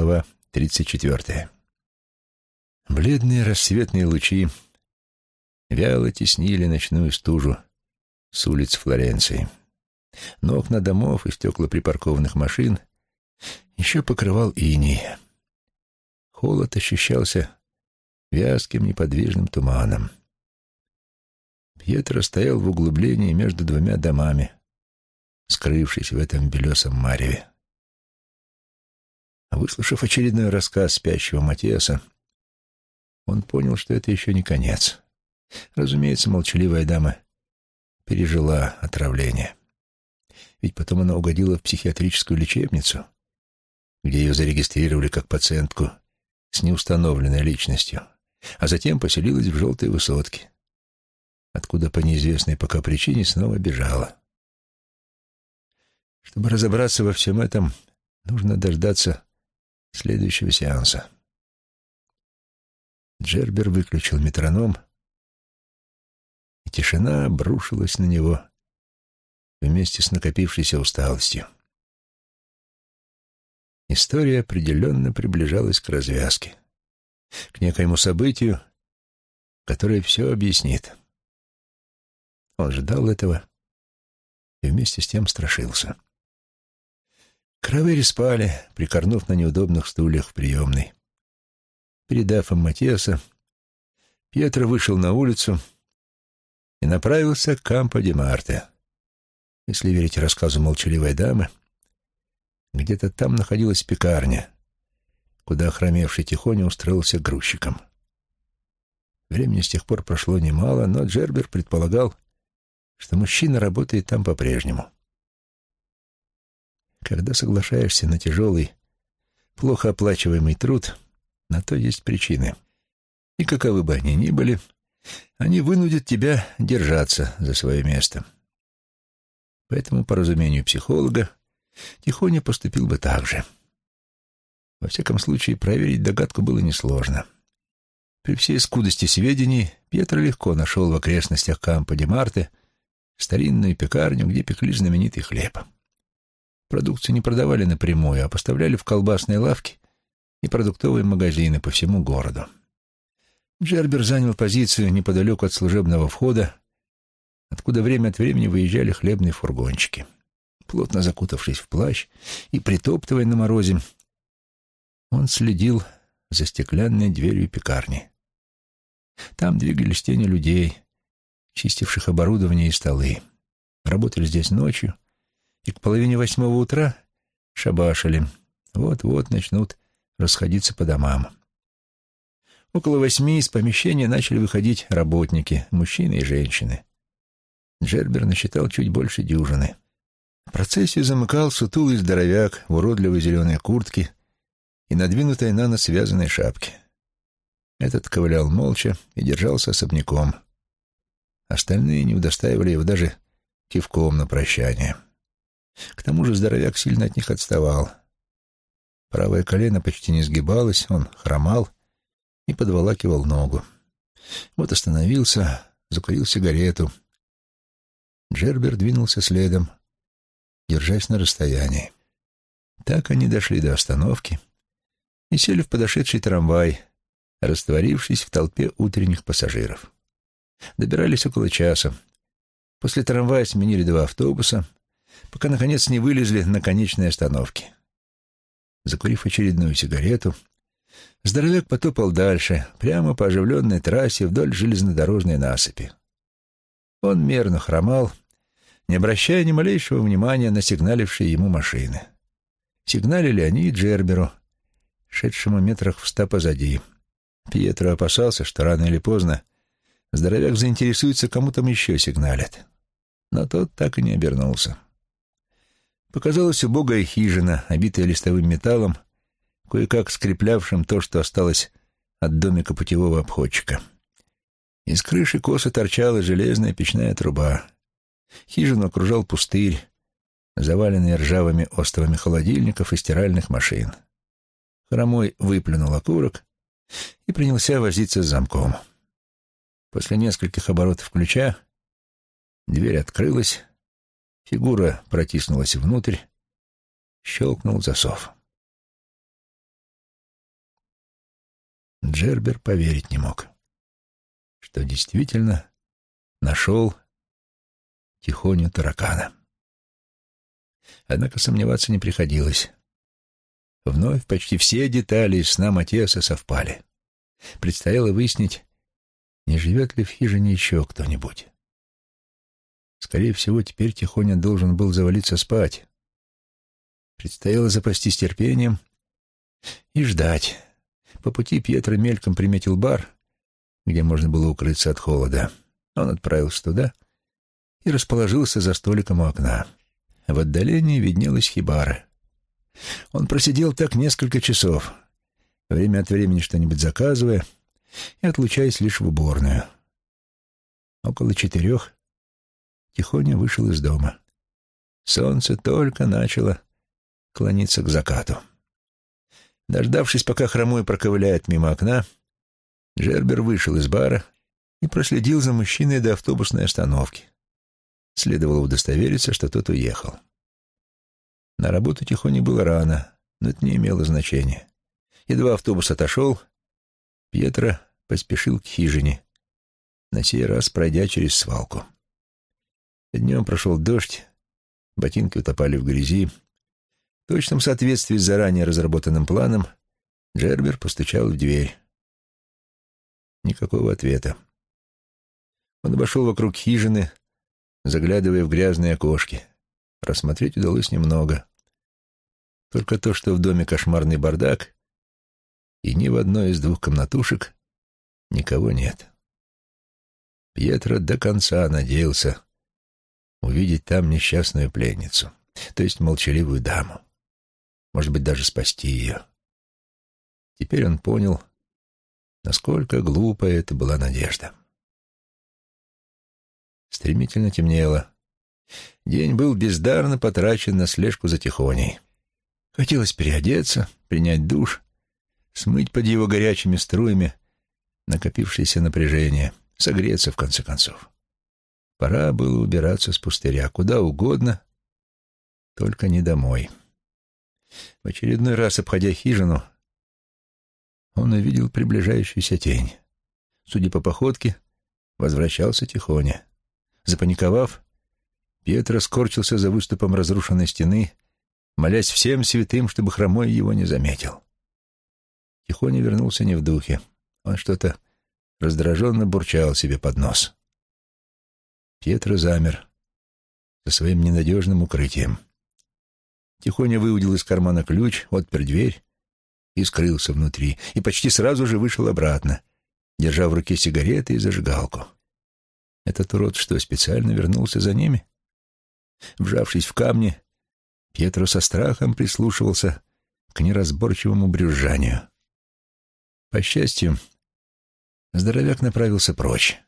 Глава 34. Бледные рассветные лучи вяло теснили ночную стужу с улиц Флоренции. Но окна домов и стекла припаркованных машин еще покрывал иней. Холод ощущался вязким неподвижным туманом. Пьетро стоял в углублении между двумя домами, скрывшись в этом белесом мареве. Выслушав очередной рассказ спящего Матиаса, он понял, что это еще не конец. Разумеется, молчаливая дама пережила отравление. Ведь потом она угодила в психиатрическую лечебницу, где ее зарегистрировали как пациентку с неустановленной личностью, а затем поселилась в желтой высотке, откуда по неизвестной пока причине снова бежала. Чтобы разобраться во всем этом, нужно дождаться следующего сеанса. Джербер выключил метроном, и тишина обрушилась на него вместе с накопившейся усталостью. История определенно приближалась к развязке, к некоему событию, которое все объяснит. Он ждал этого и вместе с тем страшился. Кравери спали, прикорнув на неудобных стульях в приемной. Передав им Матиаса, Пьетро вышел на улицу и направился к Кампо-де-Марте. Если верить рассказу молчаливой дамы, где-то там находилась пекарня, куда охромевший тихоня устроился грузчиком. Времени с тех пор прошло немало, но Джербер предполагал, что мужчина работает там по-прежнему. Когда соглашаешься на тяжелый, плохо оплачиваемый труд, на то есть причины. И каковы бы они ни были, они вынудят тебя держаться за свое место. Поэтому, по разумению психолога, Тихоня поступил бы так же. Во всяком случае, проверить догадку было несложно. При всей скудости сведений Пьетро легко нашел в окрестностях Кампо де Марте старинную пекарню, где пекли знаменитый хлеб. Продукцию не продавали напрямую, а поставляли в колбасные лавки и продуктовые магазины по всему городу. Джербер занял позицию неподалеку от служебного входа, откуда время от времени выезжали хлебные фургончики. Плотно закутавшись в плащ и притоптывая на морозе, он следил за стеклянной дверью пекарни. Там двигались тени людей, чистивших оборудование и столы. Работали здесь ночью, и к половине восьмого утра шабашили. Вот-вот начнут расходиться по домам. Около восьми из помещения начали выходить работники, мужчины и женщины. Джербер насчитал чуть больше дюжины. Процессию замыкал сутулый здоровяк в уродливой зеленой куртке и надвинутой на нос связанной шапке. Этот ковылял молча и держался особняком. Остальные не удостаивали его даже кивком на прощание. — к тому же здоровяк сильно от них отставал. Правое колено почти не сгибалось, он хромал и подволакивал ногу. Вот остановился, закурил сигарету. Джербер двинулся следом, держась на расстоянии. Так они дошли до остановки и сели в подошедший трамвай, растворившись в толпе утренних пассажиров. Добирались около часа. После трамвая сменили два автобуса — пока, наконец, не вылезли на конечной остановке. Закурив очередную сигарету, здоровяк потопал дальше, прямо по оживленной трассе вдоль железнодорожной насыпи. Он мерно хромал, не обращая ни малейшего внимания на сигналившие ему машины. Сигналили они и Джерберу, шедшему метрах в ста позади. Пьетро опасался, что рано или поздно здоровяк заинтересуется, кому там еще сигналят. Но тот так и не обернулся. Показалась убогая хижина, обитая листовым металлом, кое-как скреплявшим то, что осталось от домика путевого обходчика. Из крыши косо торчала железная печная труба. Хижину окружал пустырь, заваленный ржавыми островами холодильников и стиральных машин. Хромой выплюнул окурок и принялся возиться с замком. После нескольких оборотов ключа дверь открылась, Фигура протиснулась внутрь, щелкнул засов. Джербер поверить не мог, что действительно нашел тихоню таракана. Однако сомневаться не приходилось. Вновь почти все детали сна Матиаса совпали. Предстояло выяснить, не живет ли в хижине еще кто-нибудь. Скорее всего, теперь Тихоня должен был завалиться спать. Предстояло запастись терпением и ждать. По пути Пьетро мельком приметил бар, где можно было укрыться от холода. Он отправился туда и расположился за столиком у окна. В отдалении виднелась хибара. Он просидел так несколько часов, время от времени что-нибудь заказывая и отлучаясь лишь в уборную. Около четырех тихоня вышел из дома. Солнце только начало клониться к закату. Дождавшись, пока хромой проковыляет мимо окна, Джербер вышел из бара и проследил за мужчиной до автобусной остановки. Следовало удостовериться, что тот уехал. На работу Тихоне было рано, но это не имело значения. Едва автобус отошел, Пьетро поспешил к хижине, на сей раз пройдя через свалку. Днем прошел дождь, ботинки утопали в грязи. В точном соответствии с заранее разработанным планом Джербер постучал в дверь. Никакого ответа. Он обошел вокруг хижины, заглядывая в грязные окошки. Рассмотреть удалось немного. Только то, что в доме кошмарный бардак, и ни в одной из двух комнатушек никого нет. Пьетро до конца надеялся увидеть там несчастную пленницу, то есть молчаливую даму. Может быть, даже спасти ее. Теперь он понял, насколько глупая это была надежда. Стремительно темнело. День был бездарно потрачен на слежку за Тихоней. Хотелось переодеться, принять душ, смыть под его горячими струями накопившееся напряжение, согреться в конце концов. Пора было убираться с пустыря куда угодно, только не домой. В очередной раз, обходя хижину, он увидел приближающуюся тень. Судя по походке, возвращался тихоня. Запаниковав, Пьетро скорчился за выступом разрушенной стены, молясь всем святым, чтобы хромой его не заметил. Тихоня вернулся не в духе. Он что-то раздраженно бурчал себе под нос. Пьетро замер со своим ненадежным укрытием. Тихоня выудил из кармана ключ, отпер дверь и скрылся внутри, и почти сразу же вышел обратно, держа в руке сигареты и зажигалку. Этот урод что, специально вернулся за ними? Вжавшись в камни, Пьетро со страхом прислушивался к неразборчивому брюзжанию. По счастью, здоровяк направился прочь.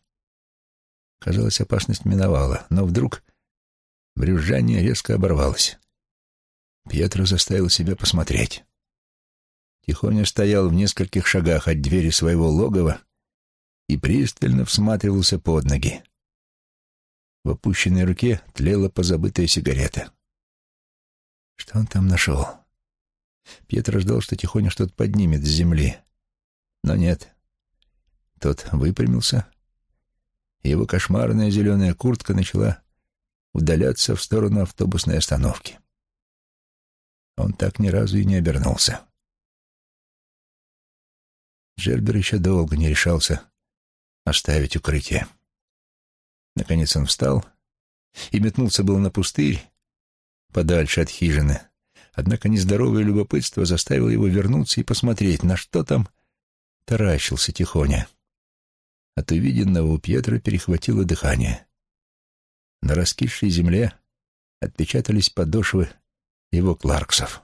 Казалось, опасность миновала, но вдруг брюзжание резко оборвалось. Пьетро заставил себя посмотреть. Тихоня стоял в нескольких шагах от двери своего логова и пристально всматривался под ноги. В опущенной руке тлела позабытая сигарета. Что он там нашел? Пьетро ждал, что Тихоня что-то поднимет с земли. Но нет. Тот выпрямился его кошмарная зеленая куртка начала удаляться в сторону автобусной остановки. Он так ни разу и не обернулся. Джербер еще долго не решался оставить укрытие. Наконец он встал и метнулся было на пустырь, подальше от хижины. Однако нездоровое любопытство заставило его вернуться и посмотреть, на что там таращился тихоня. От увиденного у Пьетро перехватило дыхание. На раскисшей земле отпечатались подошвы его кларксов.